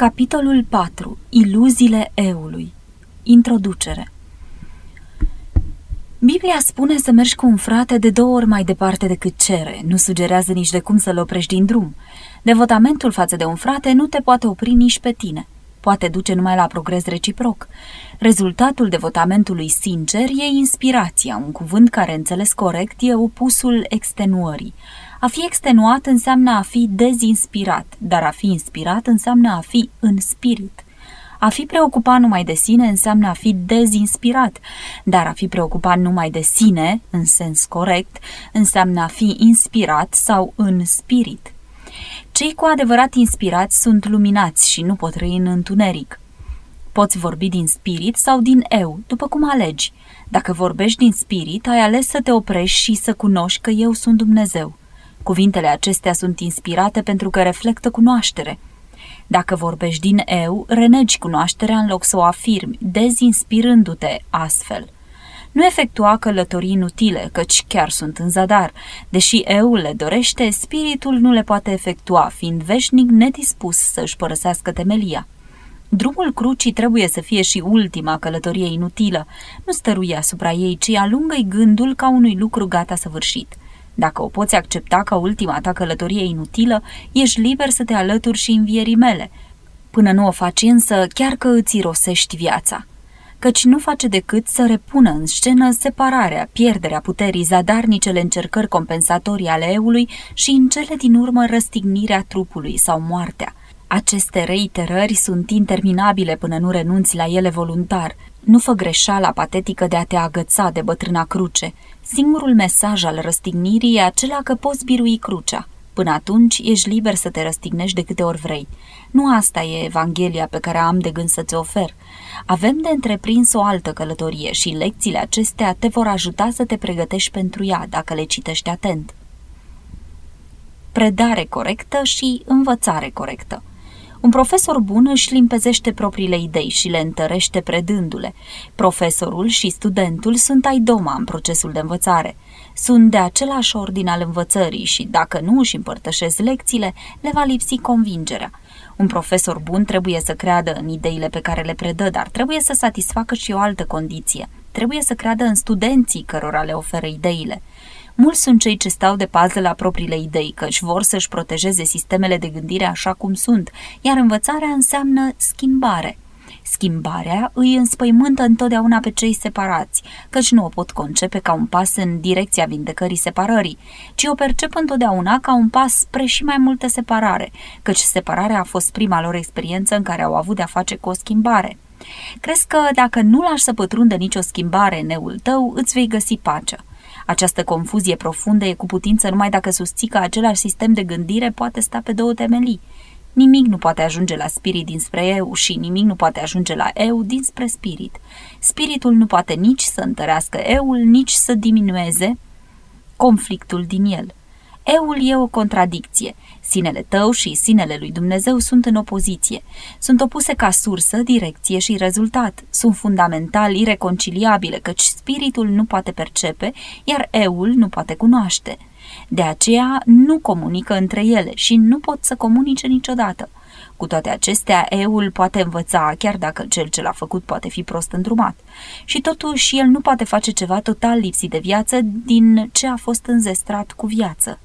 Capitolul 4. Iluziile eului Introducere Biblia spune să mergi cu un frate de două ori mai departe decât cere, nu sugerează nici de cum să-l oprești din drum. Devotamentul față de un frate nu te poate opri nici pe tine. Poate duce numai la progres reciproc. Rezultatul devotamentului sincer e inspirația, un cuvânt care, înțeles corect, e opusul extenuării. A fi extenuat înseamnă a fi dezinspirat, dar a fi inspirat înseamnă a fi în spirit. A fi preocupat numai de sine înseamnă a fi dezinspirat, dar a fi preocupat numai de sine, în sens corect, înseamnă a fi inspirat sau în spirit. Cei cu adevărat inspirați sunt luminați și nu pot trăi în întuneric. Poți vorbi din spirit sau din eu, după cum alegi. Dacă vorbești din spirit, ai ales să te oprești și să cunoști că eu sunt Dumnezeu. Cuvintele acestea sunt inspirate pentru că reflectă cunoaștere. Dacă vorbești din eu, renegi cunoașterea în loc să o afirmi, dezinspirându-te astfel. Nu efectua călătorii inutile, căci chiar sunt în zadar. Deși eu le dorește, spiritul nu le poate efectua, fiind veșnic nedispus să-și părăsească temelia. Drumul crucii trebuie să fie și ultima călătorie inutilă. Nu stăruie asupra ei, ci alungă-i gândul ca unui lucru gata săvârșit. Dacă o poți accepta ca ultima ta călătorie inutilă, ești liber să te alături și învierii mele. Până nu o faci însă, chiar că îți irosești viața căci nu face decât să repună în scenă separarea, pierderea puterii, zadarnicele încercări compensatorii ale eului și în cele din urmă răstignirea trupului sau moartea. Aceste reiterări sunt interminabile până nu renunți la ele voluntar. Nu fă greșeala patetică de a te agăța de bătrâna cruce. Singurul mesaj al răstignirii e acela că poți birui crucea. Până atunci ești liber să te răstignești de câte ori vrei. Nu asta e Evanghelia pe care am de gând să-ți ofer. Avem de întreprins o altă călătorie și lecțiile acestea te vor ajuta să te pregătești pentru ea dacă le citești atent. Predare corectă și învățare corectă. Un profesor bun își limpezește propriile idei și le întărește predându-le. Profesorul și studentul sunt ai doma în procesul de învățare. Sunt de același ordin al învățării și, dacă nu își împărtășesc lecțiile, le va lipsi convingerea. Un profesor bun trebuie să creadă în ideile pe care le predă, dar trebuie să satisfacă și o altă condiție. Trebuie să creadă în studenții cărora le oferă ideile. Mulți sunt cei ce stau de pază la propriile idei, căci vor să-și protejeze sistemele de gândire așa cum sunt, iar învățarea înseamnă schimbare. Schimbarea îi înspăimântă întotdeauna pe cei separați, căci nu o pot concepe ca un pas în direcția vindecării separării, ci o percep întotdeauna ca un pas spre și mai multă separare, căci separarea a fost prima lor experiență în care au avut de-a face cu o schimbare. Crezi că dacă nu lași să pătrundă nicio schimbare în neul tău, îți vei găsi pacea. Această confuzie profundă e cu putință numai dacă susții că același sistem de gândire poate sta pe două temelii. Nimic nu poate ajunge la spirit dinspre eu și nimic nu poate ajunge la eu dinspre spirit. Spiritul nu poate nici să întărească eul, nici să diminueze conflictul din el. Eul e o contradicție. Sinele tău și sinele lui Dumnezeu sunt în opoziție. Sunt opuse ca sursă, direcție și rezultat. Sunt fundamental ireconciliabile, căci spiritul nu poate percepe, iar eul nu poate cunoaște. De aceea nu comunică între ele și nu pot să comunice niciodată. Cu toate acestea, eul poate învăța, chiar dacă cel ce l-a făcut poate fi prost îndrumat. Și totuși, el nu poate face ceva total lipsit de viață din ce a fost înzestrat cu viață.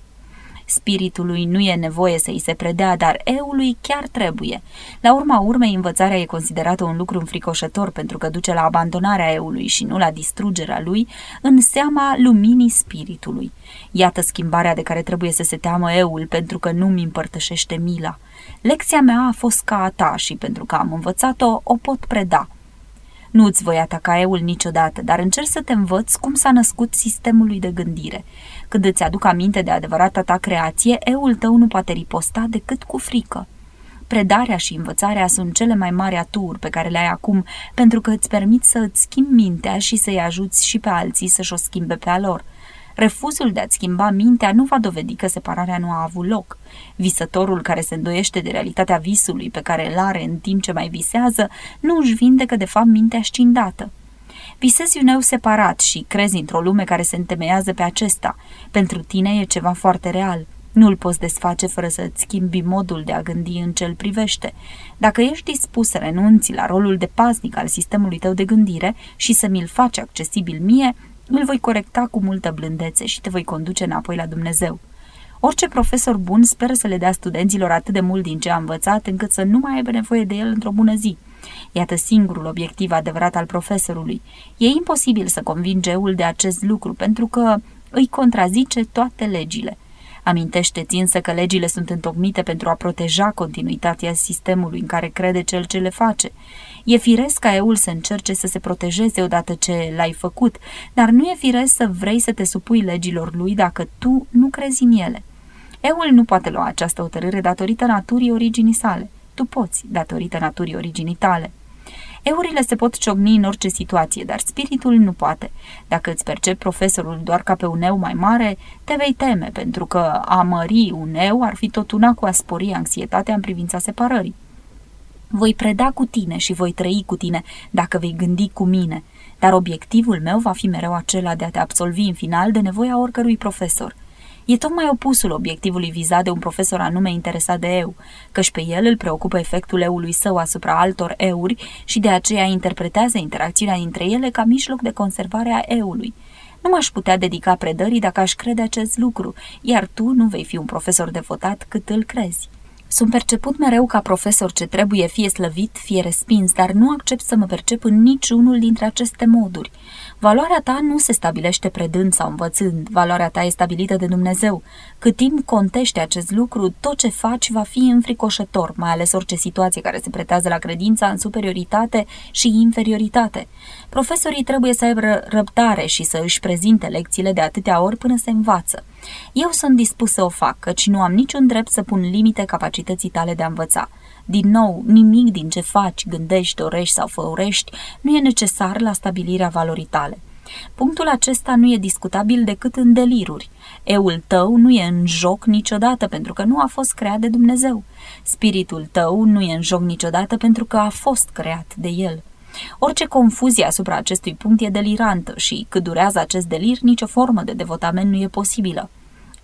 Spiritului nu e nevoie să îi se predea, dar eului chiar trebuie. La urma urmei, învățarea e considerată un lucru înfricoșător pentru că duce la abandonarea eului și nu la distrugerea lui în seama luminii spiritului. Iată schimbarea de care trebuie să se teamă eul pentru că nu-mi împărtășește mila. Lecția mea a fost ca a ta și pentru că am învățat-o, o pot preda. Nu îți voi ataca eul niciodată, dar încerc să te învăț cum s-a născut sistemului de gândire. Când îți aduc aminte de adevărata ta creație, eul tău nu poate riposta decât cu frică. Predarea și învățarea sunt cele mai mari aturi pe care le ai acum, pentru că îți permit să îți schimbi mintea și să-i ajuți și pe alții să-și o schimbe pe a lor. Refuzul de a-ți schimba mintea nu va dovedi că separarea nu a avut loc. Visătorul care se îndoiește de realitatea visului pe care îl are în timp ce mai visează, nu își vindecă de fapt mintea scindată. Visezi un eu separat și crezi într-o lume care se întemeiază pe acesta. Pentru tine e ceva foarte real. Nu îl poți desface fără să-ți schimbi modul de a gândi în ce îl privește. Dacă ești dispus să renunți la rolul de paznic al sistemului tău de gândire și să mi-l faci accesibil mie, îl voi corecta cu multă blândețe și te voi conduce înapoi la Dumnezeu. Orice profesor bun speră să le dea studenților atât de mult din ce a învățat încât să nu mai aibă nevoie de el într-o bună zi. Iată singurul obiectiv adevărat al profesorului. E imposibil să convinge eul de acest lucru pentru că îi contrazice toate legile. Amintește-ți însă că legile sunt întocmite pentru a proteja continuitatea sistemului în care crede cel ce le face. E firesc ca eul să încerce să se protejeze odată ce l-ai făcut, dar nu e firesc să vrei să te supui legilor lui dacă tu nu crezi în ele. Eul nu poate lua această hotărâre datorită naturii originii sale. Tu poți, datorită naturii originii tale. Eurile se pot ciocni în orice situație, dar spiritul nu poate. Dacă îți percepi profesorul doar ca pe un eu mai mare, te vei teme, pentru că a mări un eu ar fi tot una cu a spori anxietatea în privința separării. Voi preda cu tine și voi trăi cu tine dacă vei gândi cu mine, dar obiectivul meu va fi mereu acela de a te absolvi în final de nevoia oricărui profesor – E tocmai opusul obiectivului vizat de un profesor anume interesat de eu, căci pe el îl preocupă efectul eului său asupra altor euri și de aceea interpretează interacțiunea dintre ele ca mijloc de conservare a eului. Nu m-aș putea dedica predării dacă aș crede acest lucru, iar tu nu vei fi un profesor devotat cât îl crezi. Sunt perceput mereu ca profesor ce trebuie fie slăvit, fie respins, dar nu accept să mă percep în niciunul dintre aceste moduri. Valoarea ta nu se stabilește predând sau învățând, valoarea ta e stabilită de Dumnezeu. Cât timp contește acest lucru, tot ce faci va fi înfricoșător, mai ales orice situație care se pretează la credința în superioritate și inferioritate. Profesorii trebuie să aibă răbdare și să își prezinte lecțiile de atâtea ori până se învață. Eu sunt dispus să o fac, căci nu am niciun drept să pun limite capacității tale de a învăța. Din nou, nimic din ce faci, gândești, dorești sau făurești nu e necesar la stabilirea valorii tale. Punctul acesta nu e discutabil decât în deliruri. Eul tău nu e în joc niciodată pentru că nu a fost creat de Dumnezeu. Spiritul tău nu e în joc niciodată pentru că a fost creat de El. Orice confuzie asupra acestui punct e delirantă și, cât durează acest delir, nicio formă de devotament nu e posibilă.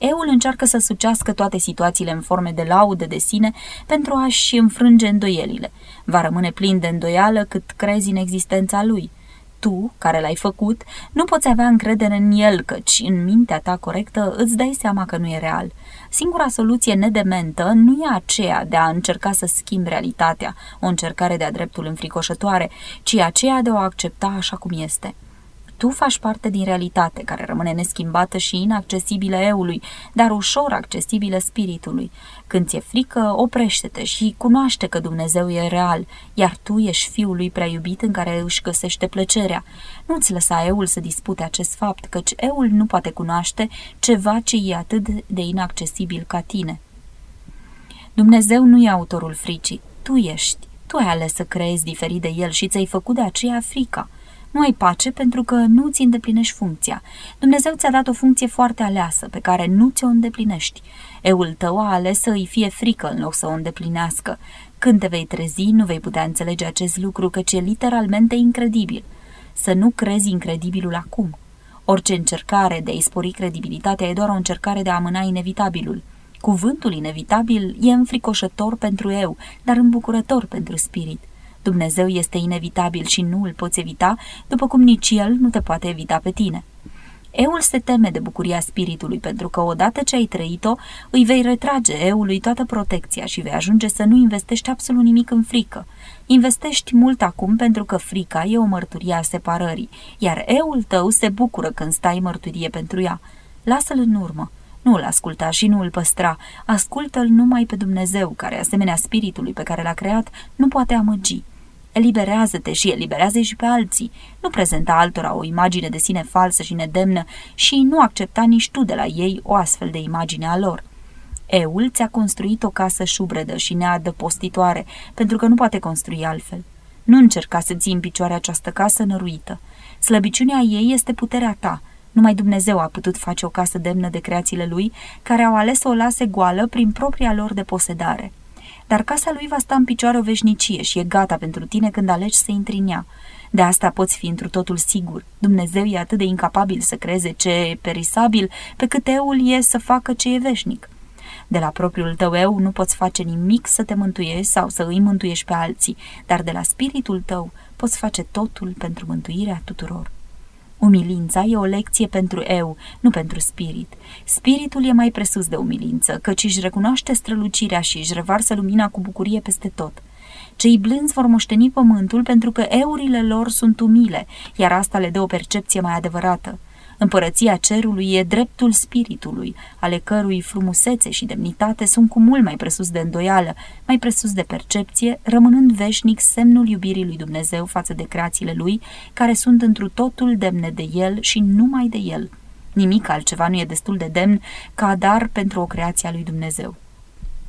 Eul încearcă să sucească toate situațiile în forme de laude de sine pentru a-și înfrânge îndoielile. Va rămâne plin de îndoială cât crezi în existența lui. Tu, care l-ai făcut, nu poți avea încredere în el, căci în mintea ta corectă îți dai seama că nu e real. Singura soluție nedementă nu e aceea de a încerca să schimbi realitatea, o încercare de-a dreptul înfricoșătoare, ci aceea de a o accepta așa cum este. Tu faci parte din realitate, care rămâne neschimbată și inaccesibilă eului, dar ușor accesibilă spiritului. Când ți-e frică, oprește-te și cunoaște că Dumnezeu e real, iar tu ești fiul lui prea iubit în care își găsește plăcerea. Nu-ți lăsa eul să dispute acest fapt, căci eul nu poate cunoaște ceva ce e atât de inaccesibil ca tine. Dumnezeu nu e autorul fricii, tu ești. Tu ai ales să creezi diferit de el și ți-ai făcut de aceea frica. Nu ai pace pentru că nu ți îndeplinești funcția. Dumnezeu ți-a dat o funcție foarte aleasă, pe care nu ți-o îndeplinești. Eul tău a ales să îi fie frică în loc să o îndeplinească. Când te vei trezi, nu vei putea înțelege acest lucru, căci e literalmente incredibil. Să nu crezi incredibilul acum. Orice încercare de a-i spori credibilitatea e doar o încercare de a amâna inevitabilul. Cuvântul inevitabil e înfricoșător pentru eu, dar îmbucurător pentru spirit. Dumnezeu este inevitabil și nu îl poți evita, după cum nici El nu te poate evita pe tine. Eul se teme de bucuria spiritului, pentru că odată ce ai trăit-o, îi vei retrage eului toată protecția și vei ajunge să nu investești absolut nimic în frică. Investești mult acum pentru că frica e o mărturie a separării, iar eul tău se bucură când stai mărturie pentru ea. Lasă-l în urmă. Nu îl asculta și nu îl păstra. Ascultă-l numai pe Dumnezeu, care, asemenea spiritului pe care l-a creat, nu poate amăgi. Eliberează-te și eliberează și pe alții. Nu prezenta altora o imagine de sine falsă și nedemnă și nu accepta nici tu de la ei o astfel de imagine a lor. Eul ți-a construit o casă șubredă și neadăpostitoare, pentru că nu poate construi altfel. Nu încerca să ții în picioare această casă năruită. Slăbiciunea ei este puterea ta. Numai Dumnezeu a putut face o casă demnă de creațiile lui, care au ales să o lase goală prin propria lor de posedare dar casa lui va sta în picioare o veșnicie și e gata pentru tine când alegi să intri în ea. De asta poți fi întru totul sigur. Dumnezeu e atât de incapabil să creeze ce e perisabil, pe cât eul e să facă ce e veșnic. De la propriul tău eu nu poți face nimic să te mântuiești sau să îi mântuiești pe alții, dar de la spiritul tău poți face totul pentru mântuirea tuturor. Umilința e o lecție pentru eu, nu pentru spirit. Spiritul e mai presus de umilință, căci își recunoaște strălucirea și își revarsă lumina cu bucurie peste tot. Cei blânzi vor moșteni pământul pentru că eurile lor sunt umile, iar asta le dă o percepție mai adevărată. Împărăția cerului e dreptul spiritului, ale cărui frumusețe și demnitate sunt cu mult mai presus de îndoială, mai presus de percepție, rămânând veșnic semnul iubirii lui Dumnezeu față de creațiile lui, care sunt întru totul demne de el și numai de el. Nimic altceva nu e destul de demn ca dar pentru o creație a lui Dumnezeu.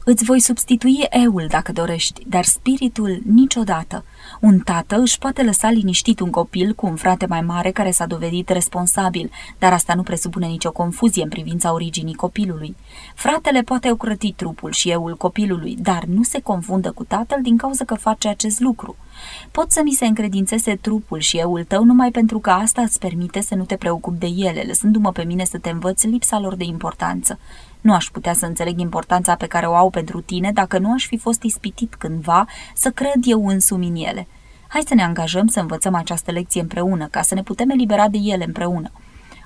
Îți voi substitui eul dacă dorești, dar spiritul niciodată. Un tată își poate lăsa liniștit un copil cu un frate mai mare care s-a dovedit responsabil, dar asta nu presupune nicio confuzie în privința originii copilului. Fratele poate ocrăti trupul și eul copilului, dar nu se confundă cu tatăl din cauza că face acest lucru. Pot să mi se încredințeze trupul și eul tău numai pentru că asta îți permite să nu te preocupi de ele, lăsându-mă pe mine să te învăț lipsa lor de importanță. Nu aș putea să înțeleg importanța pe care o au pentru tine dacă nu aș fi fost ispitit cândva să cred eu însumi în ele. Hai să ne angajăm să învățăm această lecție împreună, ca să ne putem elibera de ele împreună.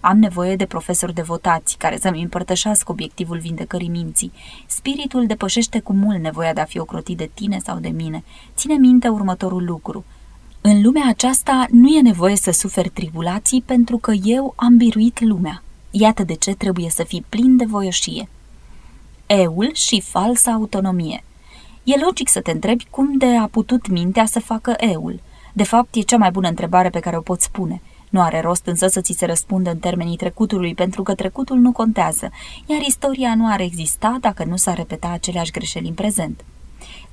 Am nevoie de profesori devotați care să-mi împărtășească obiectivul vindecării minții. Spiritul depășește cu mult nevoia de a fi ocrotit de tine sau de mine. Ține minte următorul lucru. În lumea aceasta nu e nevoie să suferi tribulații pentru că eu am biruit lumea. Iată de ce trebuie să fii plin de voioșie. Eul și falsa autonomie. E logic să te întrebi cum de a putut mintea să facă eul. De fapt, e cea mai bună întrebare pe care o poți spune. Nu are rost însă să ți se răspundă în termenii trecutului, pentru că trecutul nu contează, iar istoria nu ar exista dacă nu s-ar repeta aceleași greșeli în prezent.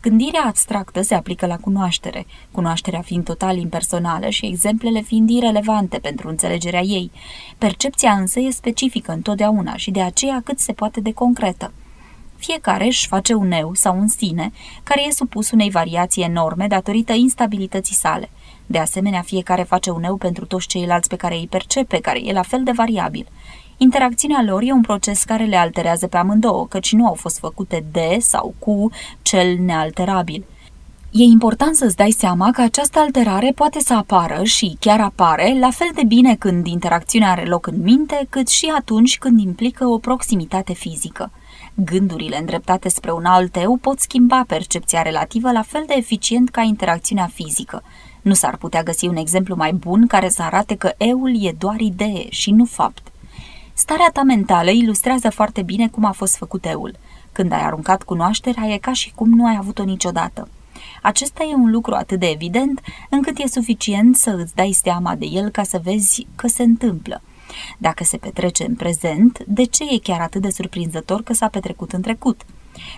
Gândirea abstractă se aplică la cunoaștere, cunoașterea fiind total impersonală și exemplele fiind irelevante pentru înțelegerea ei. Percepția însă e specifică întotdeauna și de aceea cât se poate de concretă. Fiecare își face un eu sau un sine, care e supus unei variații enorme datorită instabilității sale. De asemenea, fiecare face un eu pentru toți ceilalți pe care îi percepe, care e la fel de variabil. Interacțiunea lor e un proces care le alterează pe amândouă, căci nu au fost făcute de sau cu cel nealterabil. E important să-ți dai seama că această alterare poate să apară și chiar apare la fel de bine când interacțiunea are loc în minte, cât și atunci când implică o proximitate fizică. Gândurile îndreptate spre un alt eu pot schimba percepția relativă la fel de eficient ca interacțiunea fizică. Nu s-ar putea găsi un exemplu mai bun care să arate că eul e doar idee și nu fapt. Starea ta mentală ilustrează foarte bine cum a fost făcut eul. Când ai aruncat cunoașterea, e ca și cum nu ai avut-o niciodată. Acesta e un lucru atât de evident încât e suficient să îți dai seama de el ca să vezi că se întâmplă. Dacă se petrece în prezent, de ce e chiar atât de surprinzător că s-a petrecut în trecut?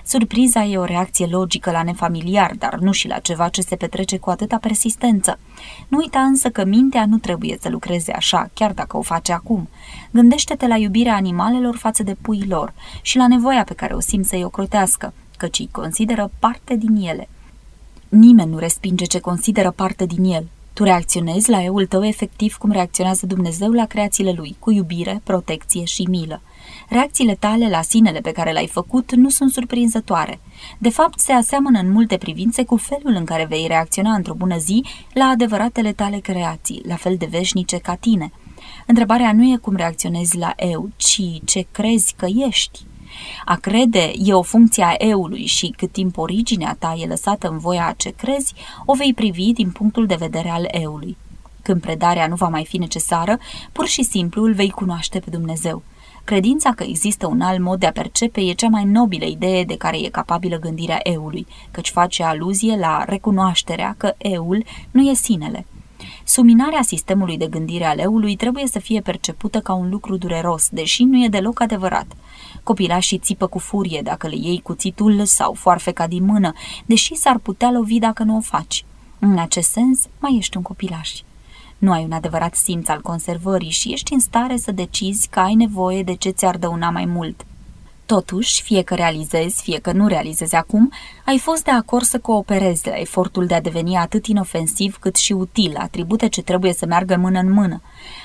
Surpriza e o reacție logică la nefamiliar, dar nu și la ceva ce se petrece cu atâta persistență. Nu uita însă că mintea nu trebuie să lucreze așa, chiar dacă o face acum. Gândește-te la iubirea animalelor față de puii lor și la nevoia pe care o simt să-i ocrotească, căci îi consideră parte din ele. Nimeni nu respinge ce consideră parte din el. Tu reacționezi la eul tău efectiv cum reacționează Dumnezeu la creațiile lui, cu iubire, protecție și milă. Reacțiile tale la sinele pe care l-ai făcut nu sunt surprinzătoare. De fapt, se aseamănă în multe privințe cu felul în care vei reacționa într-o bună zi la adevăratele tale creații, la fel de veșnice ca tine. Întrebarea nu e cum reacționezi la eu, ci ce crezi că ești. A crede e o funcție a eului și cât timp originea ta e lăsată în voia a ce crezi, o vei privi din punctul de vedere al eului. Când predarea nu va mai fi necesară, pur și simplu îl vei cunoaște pe Dumnezeu. Credința că există un alt mod de a percepe e cea mai nobilă idee de care e capabilă gândirea eului, căci face aluzie la recunoașterea că eul nu e sinele. Suminarea sistemului de gândire al eului trebuie să fie percepută ca un lucru dureros, deși nu e deloc adevărat. Copilașii țipă cu furie dacă le iei cuțitul sau foarfeca din mână, deși s-ar putea lovi dacă nu o faci. În acest sens, mai ești un copilaș. Nu ai un adevărat simț al conservării și ești în stare să decizi că ai nevoie de ce ți-ar dăuna mai mult. Totuși, fie că realizezi, fie că nu realizezi acum, ai fost de acord să cooperezi la efortul de a deveni atât inofensiv cât și util, atribute ce trebuie să meargă mână în mână.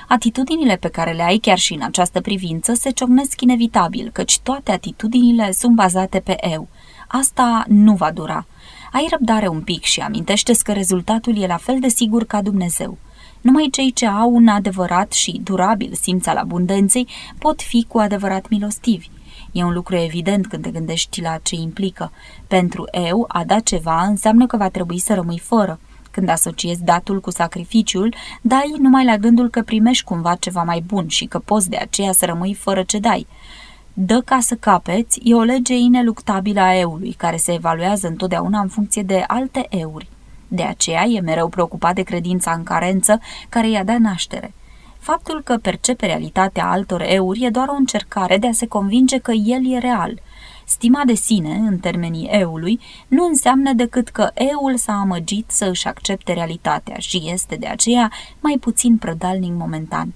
Atitudinile pe care le ai chiar și în această privință se ciocnesc inevitabil, căci toate atitudinile sunt bazate pe eu. Asta nu va dura. Ai răbdare un pic și amintește că rezultatul e la fel de sigur ca Dumnezeu. Numai cei ce au un adevărat și durabil simț al abundenței pot fi cu adevărat milostivi. E un lucru evident când te gândești la ce implică. Pentru eu, a da ceva înseamnă că va trebui să rămâi fără. Când asociezi datul cu sacrificiul, dai numai la gândul că primești cumva ceva mai bun și că poți de aceea să rămâi fără ce dai. Dă ca să capeți e o lege ineluctabilă a eului, care se evaluează întotdeauna în funcție de alte euri. De aceea e mereu preocupat de credința în carență care i-a dat naștere. Faptul că percepe realitatea altor euri e doar o încercare de a se convinge că el e real. Stima de sine, în termenii eului, nu înseamnă decât că eul s-a amăgit să își accepte realitatea și este de aceea mai puțin prădalnic momentan.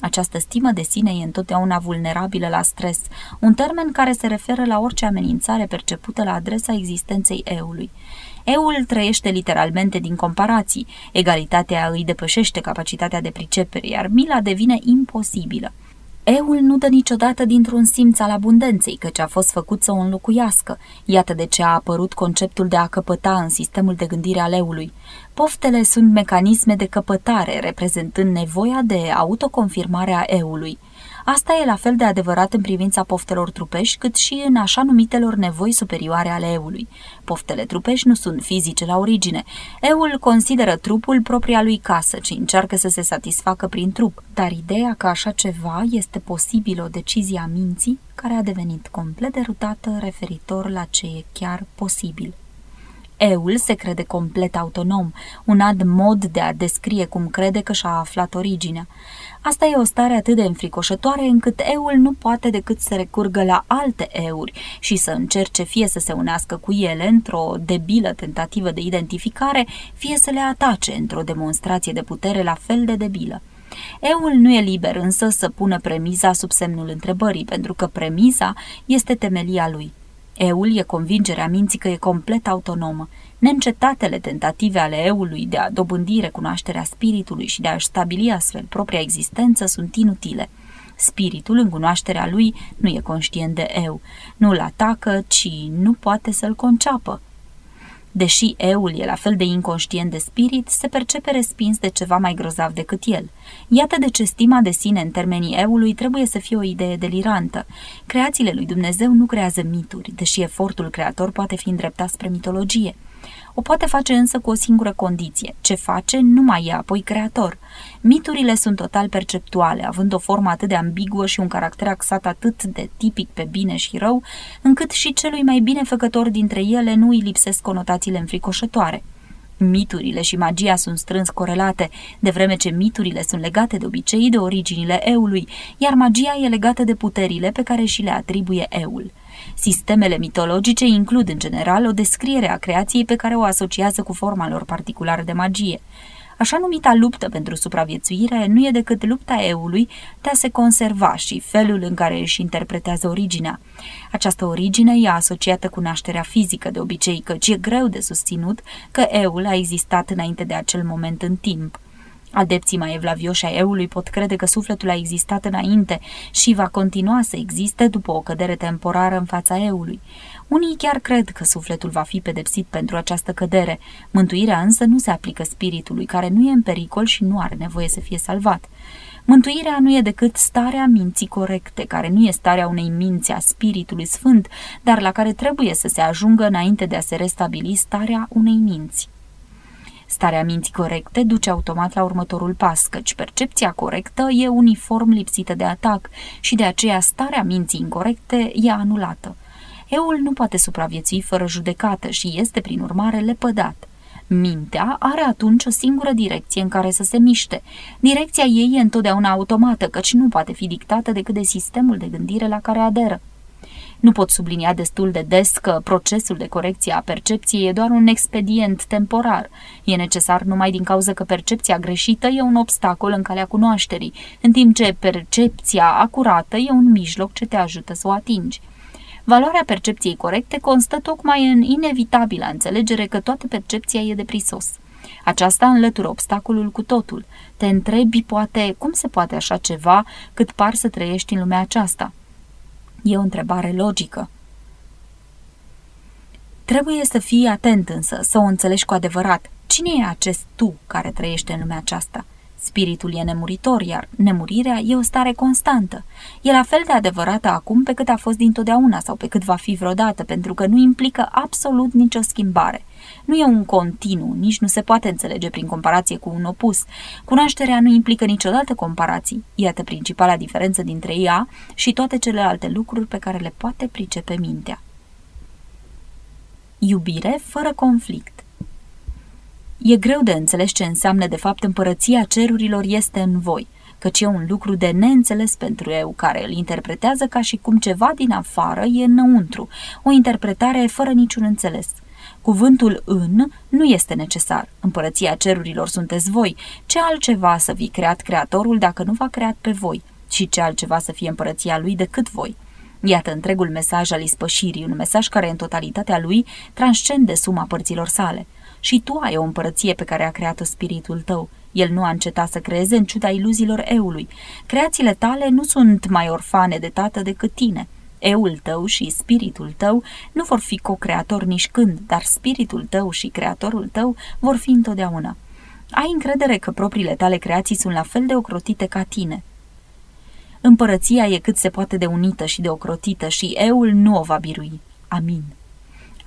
Această stimă de sine e întotdeauna vulnerabilă la stres, un termen care se referă la orice amenințare percepută la adresa existenței eului. Eul trăiește literalmente din comparații, egalitatea îi depășește capacitatea de pricepere, iar mila devine imposibilă. Eul nu dă niciodată dintr-un simț al abundenței, căci a fost făcut să o înlocuiască. Iată de ce a apărut conceptul de a căpăta în sistemul de gândire al eului. Poftele sunt mecanisme de căpătare, reprezentând nevoia de autoconfirmare a eului. Asta e la fel de adevărat în privința poftelor trupești, cât și în așa numitelor nevoi superioare ale eului. Poftele trupești nu sunt fizice la origine. Eul consideră trupul propria lui casă, ci încearcă să se satisfacă prin trup. Dar ideea că așa ceva este posibil o decizie a minții, care a devenit complet derutată referitor la ce e chiar posibil. Eul se crede complet autonom, un ad mod de a descrie cum crede că și-a aflat originea. Asta e o stare atât de înfricoșătoare încât eul nu poate decât să recurgă la alte euri și să încerce fie să se unească cu ele într-o debilă tentativă de identificare, fie să le atace într-o demonstrație de putere la fel de debilă. Eul nu e liber însă să pună premiza sub semnul întrebării, pentru că premiza este temelia lui. Eul e convingerea minții că e complet autonomă. Neîncetatele tentative ale eului de a dobândi recunoașterea spiritului și de a-și stabili astfel propria existență sunt inutile. Spiritul, în cunoașterea lui, nu e conștient de eu. Nu-l atacă, ci nu poate să-l conceapă. Deși eul e la fel de inconștient de spirit, se percepe respins de ceva mai grozav decât el. Iată de ce stima de sine în termenii eului trebuie să fie o idee delirantă. Creațiile lui Dumnezeu nu creează mituri, deși efortul creator poate fi îndreptat spre mitologie. O poate face însă cu o singură condiție. Ce face nu mai e apoi creator. Miturile sunt total perceptuale, având o formă atât de ambiguă și un caracter axat atât de tipic pe bine și rău, încât și celui mai bine făcător dintre ele nu îi lipsesc conotațiile înfricoșătoare. Miturile și magia sunt strâns corelate, de vreme ce miturile sunt legate de obicei de originile eului, iar magia e legată de puterile pe care și le atribuie eul. Sistemele mitologice includ, în general, o descriere a creației pe care o asociază cu forma lor particulară de magie. Așa numita luptă pentru supraviețuire nu e decât lupta eului de a se conserva și felul în care își interpretează originea. Această origine e asociată cu nașterea fizică de obicei, căci e greu de susținut că eul a existat înainte de acel moment în timp. Adepții mai evlavioși ai eului pot crede că sufletul a existat înainte și va continua să existe după o cădere temporară în fața eului. Unii chiar cred că sufletul va fi pedepsit pentru această cădere. Mântuirea însă nu se aplică spiritului, care nu e în pericol și nu are nevoie să fie salvat. Mântuirea nu e decât starea minții corecte, care nu e starea unei minți a Spiritului Sfânt, dar la care trebuie să se ajungă înainte de a se restabili starea unei minți. Starea minții corecte duce automat la următorul pas, căci percepția corectă e uniform lipsită de atac și de aceea starea minții incorrecte e anulată. Eul nu poate supraviețui fără judecată și este, prin urmare, lepădat. Mintea are atunci o singură direcție în care să se miște. Direcția ei e întotdeauna automată, căci nu poate fi dictată decât de sistemul de gândire la care aderă. Nu pot sublinia destul de des că procesul de corecție a percepției e doar un expedient temporar. E necesar numai din cauza că percepția greșită e un obstacol în calea cunoașterii, în timp ce percepția acurată e un mijloc ce te ajută să o atingi. Valoarea percepției corecte constă tocmai în inevitabilă înțelegere că toată percepția e de prisos. Aceasta înlătură obstacolul cu totul. Te întrebi, poate, cum se poate așa ceva cât par să trăiești în lumea aceasta? E o întrebare logică. Trebuie să fii atent însă, să o înțelegi cu adevărat. Cine e acest tu care trăiește în lumea aceasta? Spiritul e nemuritor, iar nemurirea e o stare constantă. E la fel de adevărată acum pe cât a fost dintotdeauna sau pe cât va fi vreodată, pentru că nu implică absolut nicio schimbare. Nu e un continuu, nici nu se poate înțelege prin comparație cu un opus. Cunoașterea nu implică niciodată comparații. Iată principala diferență dintre ea și toate celelalte lucruri pe care le poate pricepe mintea. Iubire fără conflict E greu de înțeles ce înseamnă de fapt împărăția cerurilor este în voi, căci e un lucru de neînțeles pentru eu, care îl interpretează ca și cum ceva din afară e înăuntru, o interpretare fără niciun înțeles. Cuvântul în nu este necesar. Împărăția cerurilor sunteți voi. Ce altceva să fi creat creatorul dacă nu v-a creat pe voi? Și ce altceva să fie împărăția lui decât voi? Iată întregul mesaj al ispășirii, un mesaj care în totalitatea lui transcende suma părților sale. Și tu ai o împărăție pe care a creat-o spiritul tău. El nu a încetat să creeze în ciuda iluziilor eului. Creațiile tale nu sunt mai orfane de tată decât tine. Eul tău și spiritul tău nu vor fi co-creatori nici când, dar spiritul tău și creatorul tău vor fi întotdeauna. Ai încredere că propriile tale creații sunt la fel de ocrotite ca tine. Împărăția e cât se poate de unită și de ocrotită și eul nu o va birui. Amin.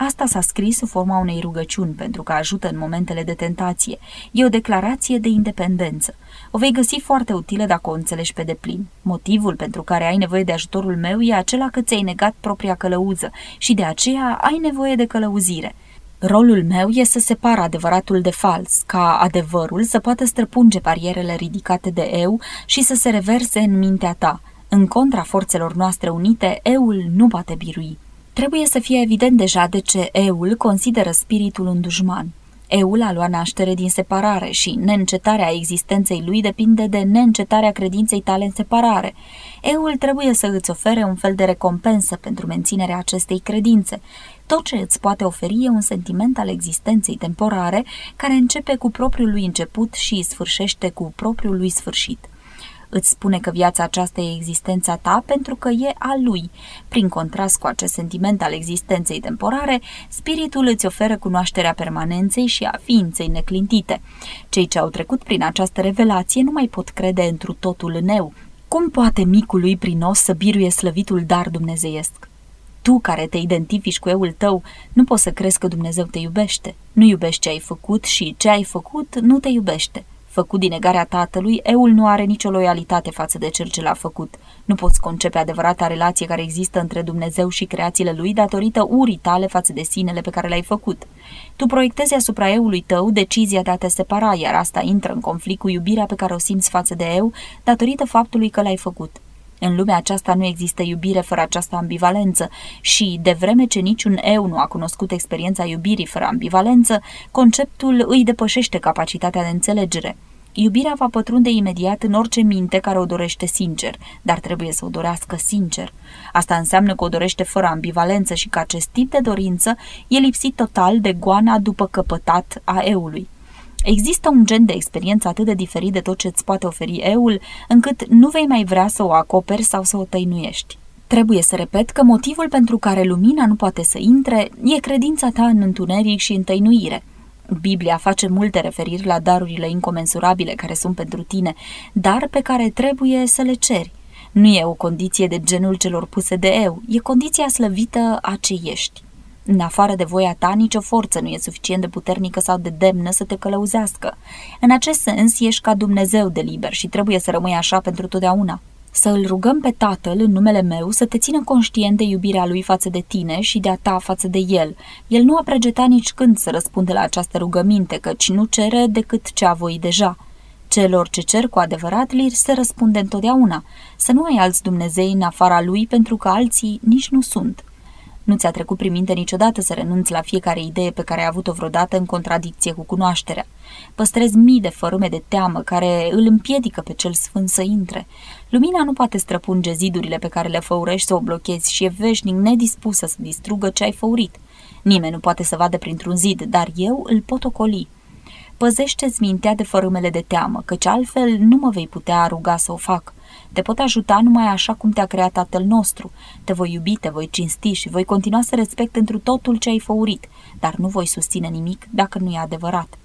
Asta s-a scris sub forma unei rugăciuni pentru că ajută în momentele de tentație. E o declarație de independență. O vei găsi foarte utilă dacă o înțelegi pe deplin. Motivul pentru care ai nevoie de ajutorul meu e acela că ți-ai negat propria călăuză și de aceea ai nevoie de călăuzire. Rolul meu e să separ adevăratul de fals, ca adevărul să poată străpunge barierele ridicate de eu și să se reverse în mintea ta. În contra forțelor noastre unite, eul nu poate birui. Trebuie să fie evident deja de ce eul consideră spiritul un dușman. Eul a luat naștere din separare și neîncetarea existenței lui depinde de neîncetarea credinței tale în separare. Eul trebuie să îți ofere un fel de recompensă pentru menținerea acestei credințe. Tot ce îți poate oferi e un sentiment al existenței temporare care începe cu propriul lui început și sfârșește cu propriul lui sfârșit. Îți spune că viața aceasta e existența ta pentru că e a lui. Prin contrast cu acest sentiment al existenței temporare, spiritul îți oferă cunoașterea permanenței și a ființei neclintite. Cei ce au trecut prin această revelație nu mai pot crede întru totul în eu. Cum poate micul lui prinos să biruie slăvitul dar dumnezeiesc? Tu care te identifici cu eul tău, nu poți să crezi că Dumnezeu te iubește. Nu iubești ce ai făcut și ce ai făcut nu te iubește făcut din negarea tatălui, eul nu are nicio loialitate față de cel ce l-a făcut. Nu poți concepe adevărata relație care există între Dumnezeu și creațiile lui datorită urii tale față de sinele pe care l-ai făcut. Tu proiectezi asupra eului tău decizia de a te separa, iar asta intră în conflict cu iubirea pe care o simți față de eu datorită faptului că l-ai făcut. În lumea aceasta nu există iubire fără această ambivalență și, de vreme ce niciun eu nu a cunoscut experiența iubirii fără ambivalență, conceptul îi depășește capacitatea de înțelegere. Iubirea va pătrunde imediat în orice minte care o dorește sincer, dar trebuie să o dorească sincer. Asta înseamnă că o dorește fără ambivalență și că acest tip de dorință e lipsit total de goana după căpătat a eului. Există un gen de experiență atât de diferit de tot ce îți poate oferi eul, încât nu vei mai vrea să o acoperi sau să o tăinuiești. Trebuie să repet că motivul pentru care lumina nu poate să intre e credința ta în întuneric și în tăinuire. Biblia face multe referiri la darurile incomensurabile care sunt pentru tine, dar pe care trebuie să le ceri. Nu e o condiție de genul celor puse de eu, e condiția slăvită a ce ești. În afară de voia ta, nicio forță nu e suficient de puternică sau de demnă să te călăuzească. În acest sens, ești ca Dumnezeu de liber și trebuie să rămâi așa pentru totdeauna. Să îl rugăm pe Tatăl în numele meu să te țină conștient de iubirea lui față de tine și de a ta față de el. El nu a pregetat nici când să răspunde la această rugăminte, căci nu cere decât ce a voi deja. Celor ce cer cu adevărat li se răspunde întotdeauna. Să nu ai alți Dumnezei în afara lui pentru că alții nici nu sunt. Nu ți-a trecut prin minte niciodată să renunți la fiecare idee pe care ai avut-o vreodată în contradicție cu cunoașterea. Păstrezi mii de fărâme de teamă care îl împiedică pe cel sfânt să intre. Lumina nu poate străpunge zidurile pe care le făurești să o blochezi și e veșnic nedispusă să distrugă ce ai făurit. Nimeni nu poate să vadă printr-un zid, dar eu îl pot ocoli. Păzește-ți mintea de fărâmele de teamă, căci altfel nu mă vei putea ruga să o fac. Te pot ajuta numai așa cum te-a creat Tatăl nostru. Te voi iubi, te voi cinsti și voi continua să respect întru totul ce ai făurit, dar nu voi susține nimic dacă nu e adevărat.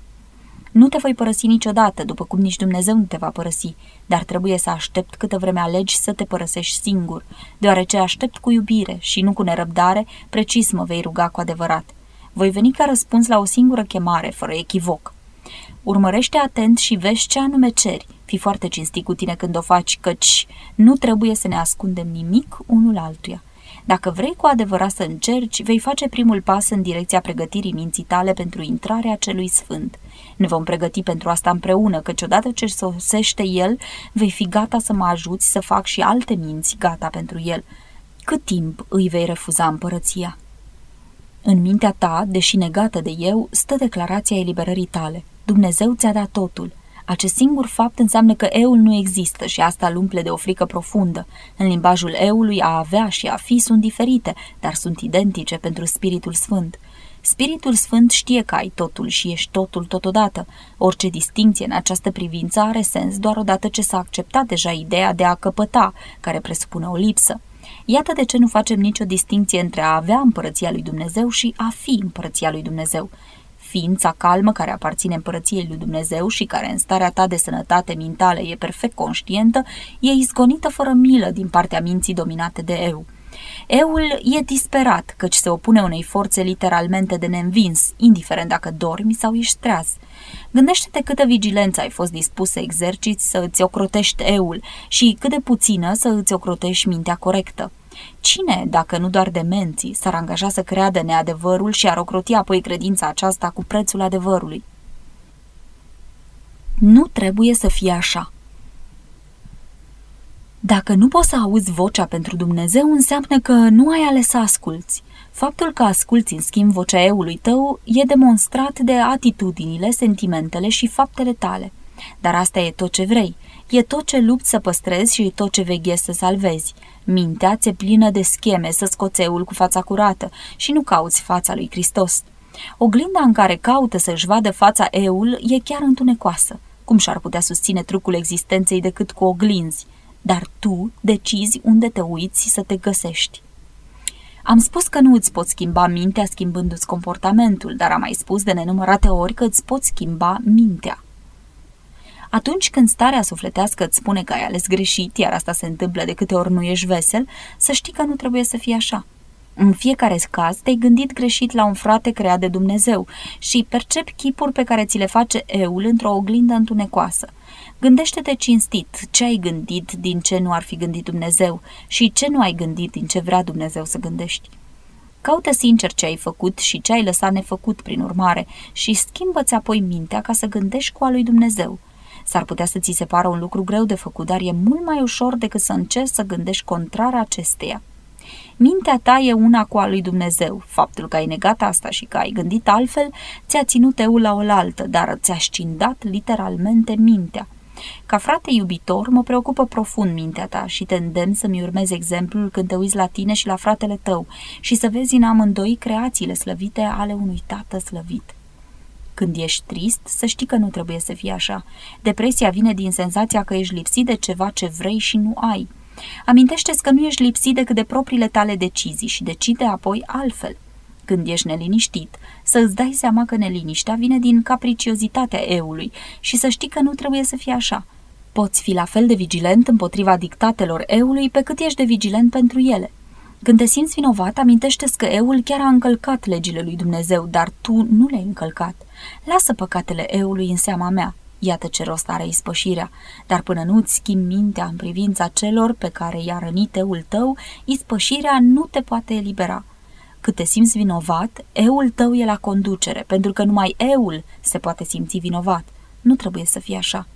Nu te voi părăsi niciodată, după cum nici Dumnezeu nu te va părăsi, dar trebuie să aștept câtă vreme alegi să te părăsești singur, deoarece aștept cu iubire și nu cu nerăbdare, precis mă vei ruga cu adevărat. Voi veni ca răspuns la o singură chemare, fără echivoc. Urmărește atent și vezi ce anume ceri. Fii foarte cinstit cu tine când o faci, căci nu trebuie să ne ascundem nimic unul altuia. Dacă vrei cu adevărat să încerci, vei face primul pas în direcția pregătirii minții tale pentru intrarea celui sfânt. Ne vom pregăti pentru asta împreună, căci odată ce sosește el, vei fi gata să mă ajuți să fac și alte minți gata pentru el. Cât timp îi vei refuza împărăția? În mintea ta, deși negată de eu, stă declarația eliberării tale. Dumnezeu ți-a dat totul. Acest singur fapt înseamnă că eul nu există și asta îl umple de o frică profundă. În limbajul eului a avea și a fi sunt diferite, dar sunt identice pentru Spiritul Sfânt. Spiritul Sfânt știe că ai totul și ești totul totodată. Orice distinție în această privință are sens doar odată ce s-a acceptat deja ideea de a căpăta, care presupune o lipsă. Iată de ce nu facem nicio distinție între a avea împărăția lui Dumnezeu și a fi împărăția lui Dumnezeu. Ființa calmă care aparține împărăției lui Dumnezeu și care în starea ta de sănătate mentală e perfect conștientă, e izgonită fără milă din partea minții dominate de eu. Eul e disperat, căci se opune unei forțe literalmente de neînvins, indiferent dacă dormi sau ești treaz. Gândește-te câtă vigilență ai fost dispus să exerciți să îți ocrotești eul și cât de puțină să îți ocrotești mintea corectă. Cine, dacă nu doar demenții, s-ar angaja să creadă neadevărul și ar ocroti apoi credința aceasta cu prețul adevărului? Nu trebuie să fie așa. Dacă nu poți să auzi vocea pentru Dumnezeu, înseamnă că nu ai ales să asculți. Faptul că asculți, în schimb, vocea eului tău e demonstrat de atitudinile, sentimentele și faptele tale. Dar asta e tot ce vrei. E tot ce lupți să păstrezi și tot ce veghezi să salvezi. Mintea ți plină de scheme să scoți eul cu fața curată și nu cauți fața lui Hristos. Oglinda în care caută să-și vadă fața eul e chiar întunecoasă. Cum și-ar putea susține trucul existenței decât cu oglinzi? Dar tu decizi unde te uiți să te găsești. Am spus că nu îți poți schimba mintea schimbându-ți comportamentul, dar am mai spus de nenumărate ori că îți poți schimba mintea. Atunci când starea sufletească îți spune că ai ales greșit, iar asta se întâmplă de câte ori nu ești vesel, să știi că nu trebuie să fie așa. În fiecare caz te-ai gândit greșit la un frate creat de Dumnezeu și percepi chipuri pe care ți le face eul într-o oglindă întunecoasă. Gândește-te cinstit ce ai gândit din ce nu ar fi gândit Dumnezeu și ce nu ai gândit din ce vrea Dumnezeu să gândești. Caută sincer ce ai făcut și ce ai lăsat nefăcut prin urmare și schimbă-ți apoi mintea ca să gândești cu a lui Dumnezeu. S-ar putea să ți se pară un lucru greu de făcut, dar e mult mai ușor decât să încerci să gândești contrar acesteia. Mintea ta e una cu a lui Dumnezeu. Faptul că ai negat asta și că ai gândit altfel ți-a ținut eu la oaltă, dar ți-a scindat literalmente mintea. Ca frate iubitor, mă preocupă profund mintea ta și te îndemn să-mi urmezi exemplul când te uiți la tine și la fratele tău și să vezi în amândoi creațiile slăvite ale unui tată slăvit. Când ești trist, să știi că nu trebuie să fie așa. Depresia vine din senzația că ești lipsit de ceva ce vrei și nu ai. Amintește-ți că nu ești lipsit decât de propriile tale decizii și decide apoi altfel. Când ești neliniștit, să îți dai seama că neliniștea vine din capriciozitatea eului și să știi că nu trebuie să fie așa. Poți fi la fel de vigilent împotriva dictatelor eului pe cât ești de vigilent pentru ele. Când te simți vinovat, amintește că eul chiar a încălcat legile lui Dumnezeu, dar tu nu le-ai încălcat. Lasă păcatele eului în seama mea. Iată ce rost are ispășirea, dar până nu-ți schimbi mintea în privința celor pe care i-a rănit eul tău, ispășirea nu te poate elibera. Cât te simți vinovat, eul tău e la conducere, pentru că numai eul se poate simți vinovat. Nu trebuie să fie așa.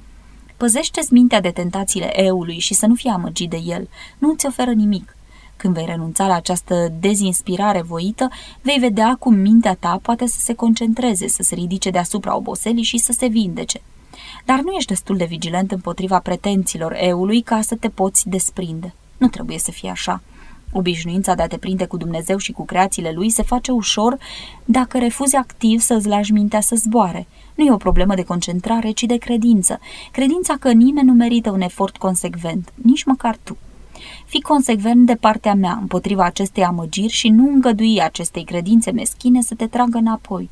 Păzește-ți mintea de tentațiile eului și să nu fii amăgit de el. Nu ți oferă nimic. Când vei renunța la această dezinspirare voită, vei vedea cum mintea ta poate să se concentreze, să se ridice deasupra oboselii și să se vindece. Dar nu ești destul de vigilent împotriva pretențiilor eului ca să te poți desprinde. Nu trebuie să fie așa. Obișnuința de a te prinde cu Dumnezeu și cu creațiile lui se face ușor dacă refuzi activ să-ți lași mintea să zboare. Nu e o problemă de concentrare, ci de credință. Credința că nimeni nu merită un efort consecvent, nici măcar tu. Fii consecvent de partea mea împotriva acestei amăgiri și nu îngădui acestei credințe meschine să te tragă înapoi.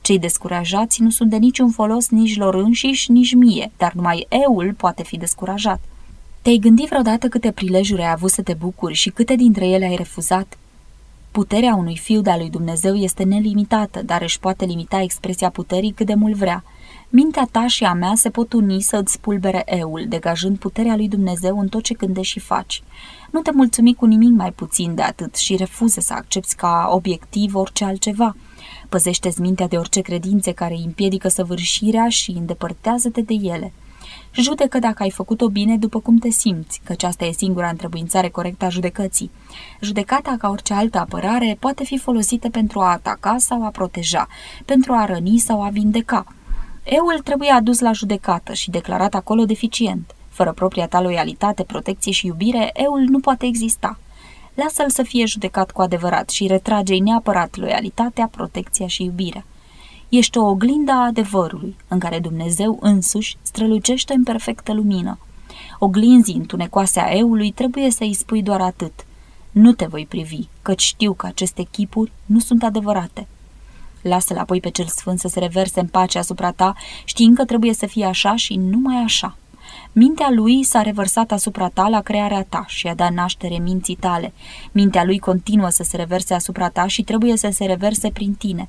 Cei descurajați nu sunt de niciun folos nici lor înșiși, nici mie, dar numai eul poate fi descurajat. Te-ai gândit vreodată câte prilejuri ai avut să te bucuri și câte dintre ele ai refuzat? Puterea unui fiu de-a lui Dumnezeu este nelimitată, dar își poate limita expresia puterii cât de mult vrea. Mintea ta și a mea se pot uni să îți spulbere eul, degajând puterea lui Dumnezeu în tot ce gândești și faci. Nu te mulțumi cu nimic mai puțin de atât și refuze să accepti ca obiectiv orice altceva. Păzește-ți mintea de orice credințe care îi împiedică săvârșirea și îndepărtează-te de ele. Judecă dacă ai făcut-o bine după cum te simți, căci asta e singura întrebuințare corectă a judecății. Judecata, ca orice altă apărare, poate fi folosită pentru a ataca sau a proteja, pentru a răni sau a vindeca. Eul trebuie adus la judecată și declarat acolo deficient. Fără propria ta loialitate, protecție și iubire, eul nu poate exista. Lasă-l să fie judecat cu adevărat și retrage-i neapărat loialitatea, protecția și iubirea. Ești o oglindă a adevărului, în care Dumnezeu însuși strălucește în perfectă lumină. Oglinzii întunecoase a eului trebuie să-i spui doar atât. Nu te voi privi, căci știu că aceste chipuri nu sunt adevărate. Lasă-l apoi pe cel sfânt să se reverse în pace asupra ta, știind că trebuie să fie așa și numai așa. Mintea lui s-a revărsat asupra ta la crearea ta și a dat naștere minții tale. Mintea lui continuă să se reverse asupra ta și trebuie să se reverse prin tine.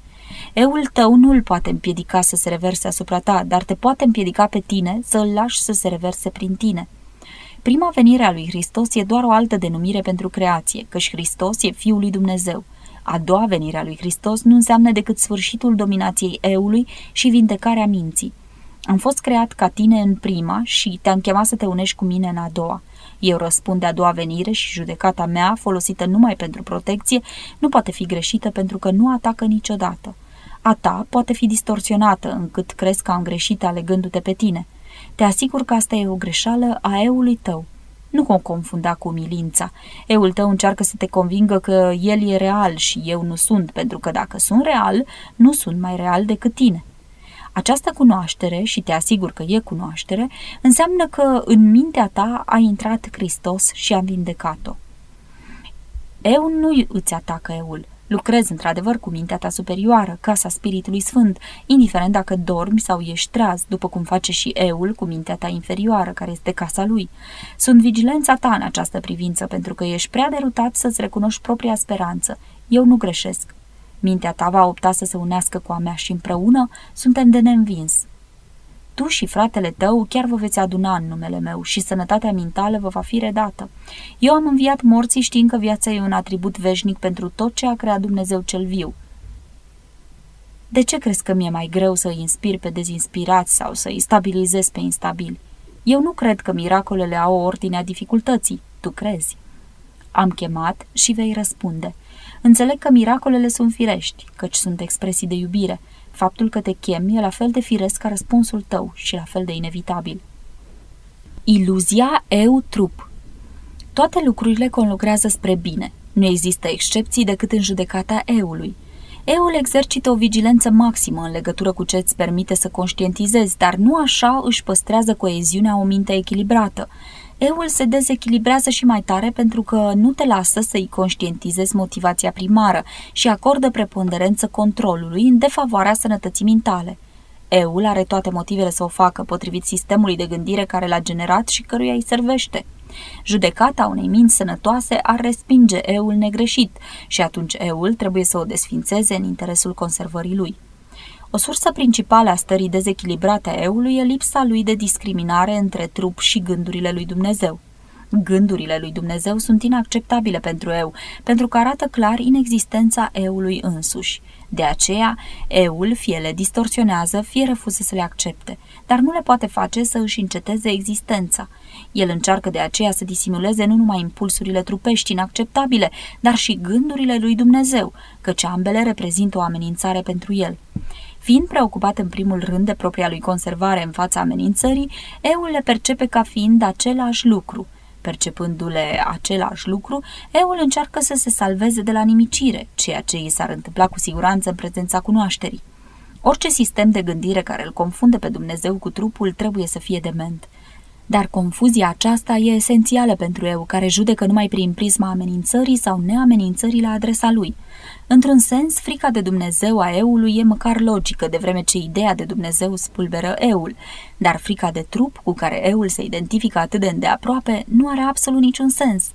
Eul tău nu îl poate împiedica să se reverse asupra ta, dar te poate împiedica pe tine să îl lași să se reverse prin tine. Prima venire a lui Hristos e doar o altă denumire pentru creație, căci Hristos e Fiul lui Dumnezeu. A doua venire a lui Hristos nu înseamnă decât sfârșitul dominației eului și vindecarea minții. Am fost creat ca tine în prima și te-am chemat să te unești cu mine în a doua. Eu răspund de a doua venire și judecata mea, folosită numai pentru protecție, nu poate fi greșită pentru că nu atacă niciodată. A ta poate fi distorsionată încât crezi că am greșit alegându-te pe tine. Te asigur că asta e o greșeală a eului tău. Nu o confunda cu umilința. Eul tău încearcă să te convingă că el e real și eu nu sunt, pentru că dacă sunt real, nu sunt mai real decât tine. Această cunoaștere, și te asigur că e cunoaștere, înseamnă că în mintea ta a intrat Hristos și a vindecat-o. Eu nu îți atacă eul. Lucrezi într-adevăr cu mintea ta superioară, casa Spiritului Sfânt, indiferent dacă dormi sau ești treaz, după cum face și eul cu mintea ta inferioară, care este casa lui. Sunt vigilența ta în această privință, pentru că ești prea derutat să-ți recunoști propria speranță. Eu nu greșesc. Mintea ta va opta să se unească cu a mea și împreună suntem de neînvins. Tu și fratele tău chiar vă veți aduna în numele meu și sănătatea mentală vă va fi redată. Eu am înviat morții știind că viața e un atribut veșnic pentru tot ce a creat Dumnezeu cel viu. De ce crezi că mi-e mai greu să îi inspir pe dezinspirați sau să îi stabilizez pe instabili? Eu nu cred că miracolele au o ordine a dificultății. Tu crezi. Am chemat și vei răspunde. Înțeleg că miracolele sunt firești, căci sunt expresii de iubire. Faptul că te chem e la fel de firesc ca răspunsul tău și la fel de inevitabil. Iluzia eu-trup Toate lucrurile conlucrează spre bine. Nu există excepții decât în judecata eului. Eul exercită o vigilență maximă în legătură cu ce îți permite să conștientizezi, dar nu așa își păstrează coeziunea o minte echilibrată eul se dezechilibrează și mai tare pentru că nu te lasă să-i conștientizezi motivația primară și acordă preponderență controlului în defavoarea sănătății mentale. Eul are toate motivele să o facă potrivit sistemului de gândire care l-a generat și căruia îi servește. Judecata unei minți sănătoase ar respinge eul negreșit și atunci eul trebuie să o desfințeze în interesul conservării lui. O sursă principală a stării dezechilibrate a eului e lipsa lui de discriminare între trup și gândurile lui Dumnezeu. Gândurile lui Dumnezeu sunt inacceptabile pentru eu, pentru că arată clar inexistența eului însuși. De aceea, eul fie le distorsionează, fie refuză să le accepte, dar nu le poate face să își înceteze existența. El încearcă de aceea să disimuleze nu numai impulsurile trupești inacceptabile, dar și gândurile lui Dumnezeu, căci ambele reprezintă o amenințare pentru el. Fiind preocupat în primul rând de propria lui conservare în fața amenințării, eul le percepe ca fiind același lucru – Percepându-le același lucru, eul încearcă să se salveze de la nimicire, ceea ce i s-ar întâmpla cu siguranță în prezența cunoașterii. Orice sistem de gândire care îl confunde pe Dumnezeu cu trupul trebuie să fie dement. Dar confuzia aceasta e esențială pentru eu, care judecă numai prin prisma amenințării sau neamenințării la adresa lui. Într-un sens, frica de Dumnezeu a eului e măcar logică, de vreme ce ideea de Dumnezeu spulberă eul, dar frica de trup, cu care eul se identifică atât de îndeaproape, nu are absolut niciun sens.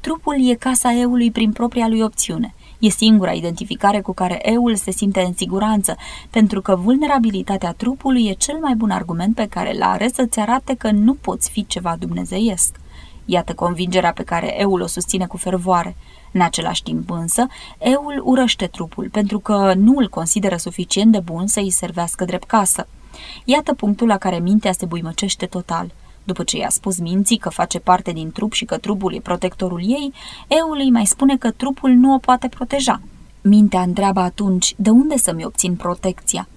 Trupul e casa eului prin propria lui opțiune – E singura identificare cu care eul se simte în siguranță, pentru că vulnerabilitatea trupului e cel mai bun argument pe care îl are să-ți arate că nu poți fi ceva dumnezeiesc. Iată convingerea pe care eul o susține cu fervoare. În același timp însă, eul urăște trupul, pentru că nu îl consideră suficient de bun să îi servească drept casă. Iată punctul la care mintea se buimăcește total – după ce i-a spus minții că face parte din trup și că trupul e protectorul ei, eul îi mai spune că trupul nu o poate proteja. Mintea întreabă atunci, de unde să-mi obțin protecția?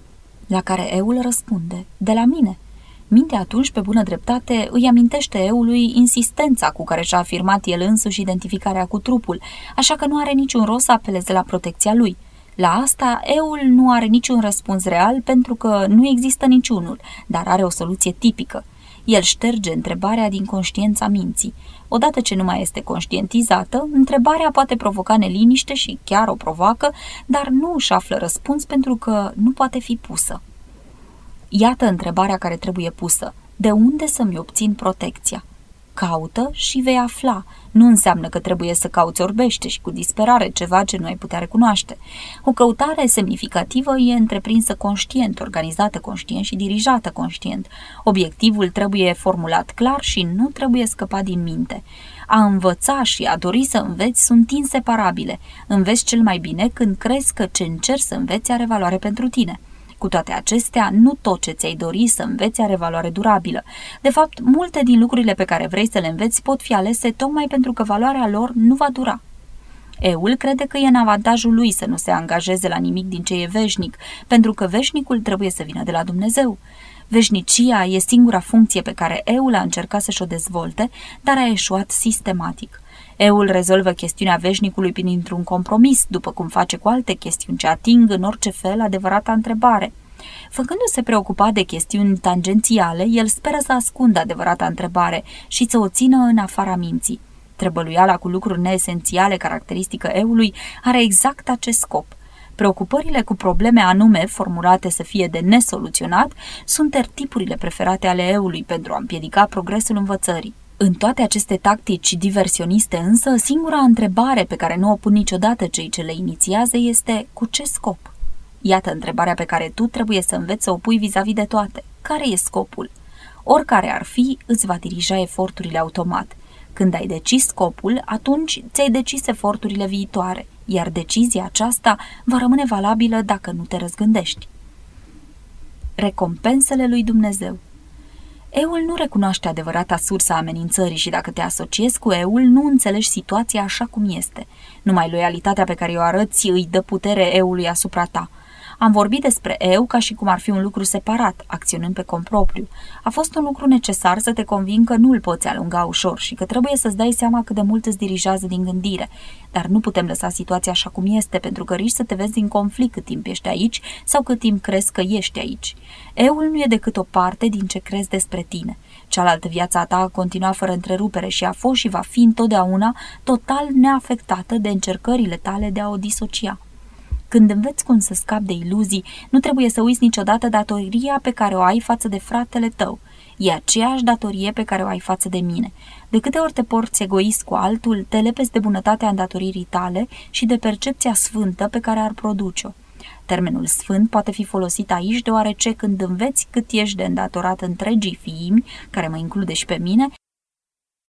La care eul răspunde, de la mine. Mintea atunci, pe bună dreptate, îi amintește eului insistența cu care și-a afirmat el însuși identificarea cu trupul, așa că nu are niciun rost să apeleze la protecția lui. La asta, eul nu are niciun răspuns real pentru că nu există niciunul, dar are o soluție tipică – el șterge întrebarea din conștiința minții. Odată ce nu mai este conștientizată, întrebarea poate provoca neliniște și chiar o provoacă, dar nu își află răspuns pentru că nu poate fi pusă. Iată întrebarea care trebuie pusă. De unde să-mi obțin protecția? Caută și vei afla. Nu înseamnă că trebuie să cauți orbește și cu disperare ceva ce nu ai putea recunoaște. O căutare semnificativă e întreprinsă conștient, organizată conștient și dirijată conștient. Obiectivul trebuie formulat clar și nu trebuie scăpat din minte. A învăța și a dori să înveți sunt inseparabile. Înveți cel mai bine când crezi că ce încerci să înveți are valoare pentru tine. Cu toate acestea, nu tot ce ți-ai dori să înveți are valoare durabilă. De fapt, multe din lucrurile pe care vrei să le înveți pot fi alese tocmai pentru că valoarea lor nu va dura. Eul crede că e în avantajul lui să nu se angajeze la nimic din ce e veșnic, pentru că veșnicul trebuie să vină de la Dumnezeu. Veșnicia e singura funcție pe care Eul a încercat să-și o dezvolte, dar a eșuat sistematic. Eul rezolvă chestiunea veșnicului printr-un compromis, după cum face cu alte chestiuni ce ating în orice fel adevărata întrebare. Făcându-se preocupat de chestiuni tangențiale, el speră să ascundă adevărata întrebare și să o țină în afara minții. Trebăluiala cu lucruri neesențiale caracteristică eului are exact acest scop. Preocupările cu probleme anume, formulate să fie de nesoluționat, sunt tertipurile preferate ale eului pentru a împiedica progresul învățării. În toate aceste tactici diversioniste însă, singura întrebare pe care nu o pun niciodată cei ce le inițiază este cu ce scop? Iată întrebarea pe care tu trebuie să înveți să o pui vis-a-vis de toate. Care e scopul? Oricare ar fi, îți va dirija eforturile automat. Când ai decis scopul, atunci ți-ai decis eforturile viitoare, iar decizia aceasta va rămâne valabilă dacă nu te răzgândești. Recompensele lui Dumnezeu Eul nu recunoaște adevărata sursa amenințării și dacă te asociezi cu Eul, nu înțelegi situația așa cum este. Numai loialitatea pe care o arăți îi dă putere Eului asupra ta. Am vorbit despre eu ca și cum ar fi un lucru separat, acționând pe compropriu. A fost un lucru necesar să te convin că nu îl poți alunga ușor și că trebuie să-ți dai seama cât de mult îți dirigează din gândire. Dar nu putem lăsa situația așa cum este, pentru că riști să te vezi în conflict cât timp ești aici sau cât timp crezi că ești aici. Eul nu e decât o parte din ce crezi despre tine. Cealaltă viața ta a continuat fără întrerupere și a fost și va fi întotdeauna total neafectată de încercările tale de a o disocia. Când înveți cum să scapi de iluzii, nu trebuie să uiți niciodată datoria pe care o ai față de fratele tău. E aceeași datorie pe care o ai față de mine. De câte ori te porți egoist cu altul, te lepezi de bunătatea îndatoririi tale și de percepția sfântă pe care ar produce-o. Termenul sfânt poate fi folosit aici deoarece când înveți cât ești de îndatorat întregii fiimi, care mă include și pe mine,